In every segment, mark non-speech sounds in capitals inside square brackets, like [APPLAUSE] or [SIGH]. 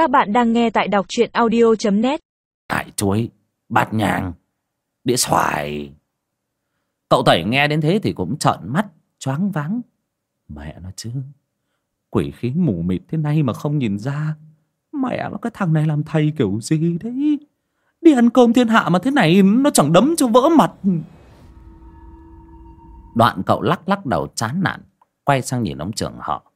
Các bạn đang nghe tại đọc truyện audio.net Cải chuối, bát nhang, đĩa xoài. Cậu Tẩy nghe đến thế thì cũng trợn mắt, choáng váng. Mẹ nó chứ, quỷ khí mù mịt thế này mà không nhìn ra. Mẹ nó cái thằng này làm thầy kiểu gì đấy. Đi ăn cơm thiên hạ mà thế này nó chẳng đấm cho vỡ mặt. Đoạn cậu lắc lắc đầu chán nản, quay sang nhìn ông trưởng họ.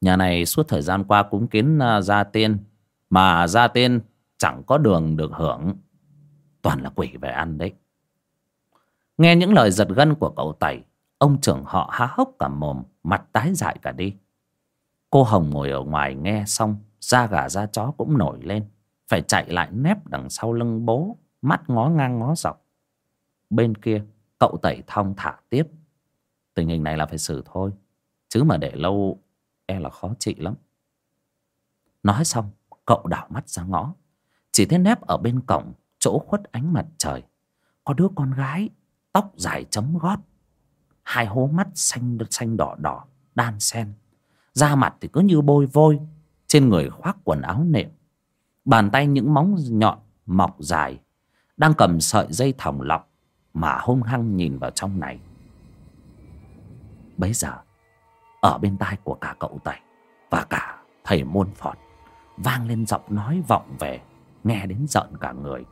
Nhà này suốt thời gian qua cúng kiến à, gia tiên, Mà gia tiên chẳng có đường được hưởng. Toàn là quỷ về ăn đấy. Nghe những lời giật gân của cậu Tẩy, Ông trưởng họ há hốc cả mồm, Mặt tái dại cả đi. Cô Hồng ngồi ở ngoài nghe xong, Da gà da chó cũng nổi lên, Phải chạy lại nép đằng sau lưng bố, Mắt ngó ngang ngó dọc. Bên kia, cậu Tẩy thong thả tiếp. Tình hình này là phải xử thôi, Chứ mà để lâu e là khó trị lắm. Nói xong, cậu đảo mắt ra ngõ. Chỉ thấy nép ở bên cổng, chỗ khuất ánh mặt trời. Có đứa con gái, tóc dài chấm gót. Hai hố mắt xanh xanh đỏ đỏ, đan sen da mặt thì cứ như bôi vôi, trên người khoác quần áo nệm. Bàn tay những móng nhọn, mọc dài, đang cầm sợi dây thòng lọng mà hung hăng nhìn vào trong này. Bấy giờ ở bên tai của cả cậu tẩy và cả thầy môn phọt vang lên giọng nói vọng về nghe đến giận cả người.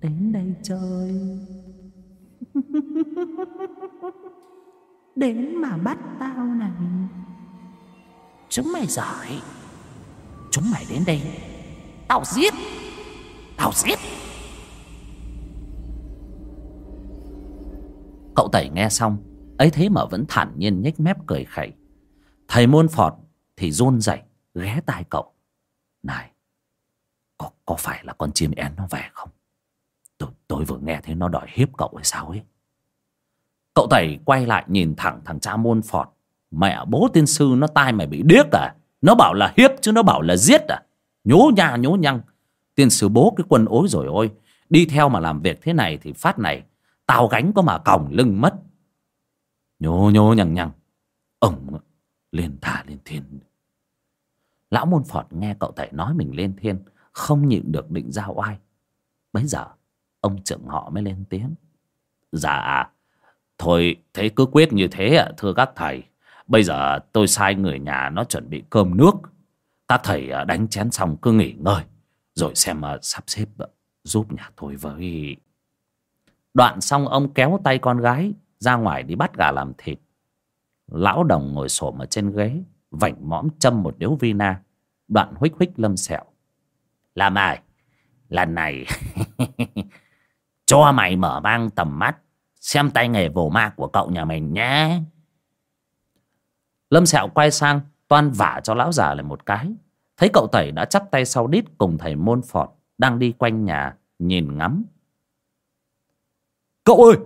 Đến đây chơi. [LAUGHS] Đến mà bắt tao này. Chúng mày giỏi. Chúng mày đến đây tao giết. Tao giết. Cậu tẩy nghe xong ấy thế mà vẫn thản nhiên nhếch mép cười khẩy. Thầy môn phọt thì run rẩy, ghé tai cậu. Này, có có phải là con chim én nó về không? Tôi tôi vừa nghe thấy nó đòi hiếp cậu hay sao ấy. Cậu tẩy quay lại nhìn thẳng thằng cha môn phọt mẹ bố tiên sư nó tai mày bị điếc à? Nó bảo là hiếp chứ nó bảo là giết à? Nhố nha, nhố nhăng. Tiên sư bố cái quân ối rồi ôi, đi theo mà làm việc thế này thì phát này, tao gánh có mà còng lưng mất nhố nhố, nhằng nhằng. Ổng lên thả lên thiên. Lão môn phọt nghe cậu thầy nói mình lên thiên, không nhịn được định ra oai. Bấy giờ, ông trưởng họ mới lên tiếng. Dạ thôi, thế cứ quyết như thế ạ, thưa các thầy. Bây giờ tôi sai người nhà nó chuẩn bị cơm nước. Các thầy à, đánh chén xong cứ nghỉ ngơi, rồi xem mà sắp xếp à, giúp nhà tôi với. Đoạn xong, ông kéo tay con gái ra ngoài đi bắt gà làm thịt. Lão đồng ngồi xổm ở trên ghế, vảnh mõm châm một điếu vina, đoạn huých huých lâm sẹo. Làm ai lần này [LAUGHS] cho mày mở mang tầm mắt, xem tay nghề vồ ma của cậu nhà mình nhé. Lâm sẹo quay sang, toan vả cho lão già lại một cái. Thấy cậu tẩy đã chắp tay sau đít cùng thầy môn phọt đang đi quanh nhà, nhìn ngắm. Cậu ơi!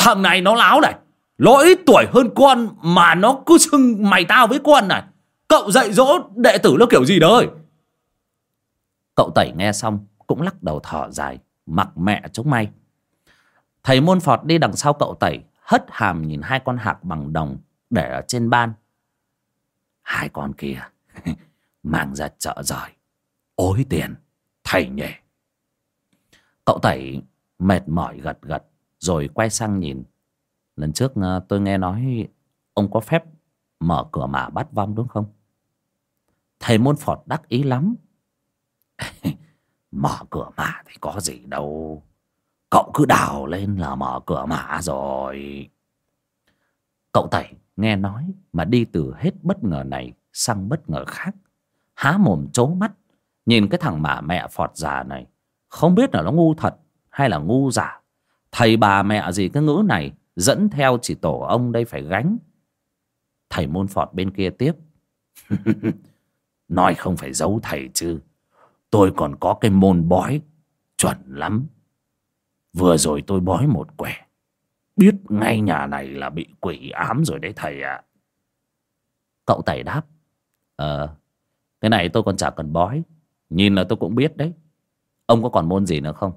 Thằng này nó láo này. Nó ít tuổi hơn con mà nó cứ xưng mày tao với con này. Cậu dạy dỗ đệ tử nó kiểu gì đời cậu tẩy nghe xong cũng lắc đầu thở dài, mặc mẹ chống may. Thầy môn phọt đi đằng sau cậu tẩy, hất hàm nhìn hai con hạc bằng đồng để ở trên ban. Hai con kia [LAUGHS] mang ra chợ giỏi ối tiền, thầy nhỉ. Cậu tẩy mệt mỏi gật gật rồi quay sang nhìn. Lần trước ờ, tôi nghe nói ông có phép mở cửa mả bắt vong đúng không? Thầy môn phọt đắc ý lắm. [LAUGHS] Mở cửa mả thì có gì đâu. Cậu cứ đào lên là mở cửa mả rồi. Cậu tẩy nghe nói mà đi từ hết bất ngờ này sang bất ngờ khác. Há mồm trố mắt, nhìn cái thằng mả mẹ phọt già này. Không biết là nó ngu thật hay là ngu giả thầy bà mẹ gì cái ngữ này, dẫn theo chỉ tổ ông đây phải gánh. Thầy môn phọt bên kia tiếp. [LAUGHS] Nói không phải giấu thầy chứ. Tôi còn có cái môn bói, chuẩn lắm. Vừa rồi tôi bói một quẻ. Biết ngay nhà này là bị quỷ ám rồi đấy thầy ạ. Cậu tẩy đáp. Ờ cái này tôi còn chả cần bói. Nhìn là tôi cũng biết đấy. Ông có còn môn gì nữa không?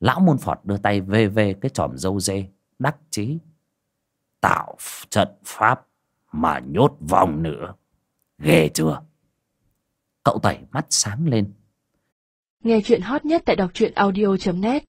Lão môn phọt đưa tay vê vê cái chòm dâu dê, đắc chí. Tạo trận pháp mà nhốt vòng nữa. Ghê chưa? Cậu tẩy mắt sáng lên. Nghe chuyện hot nhất tại đọc truyện audio.net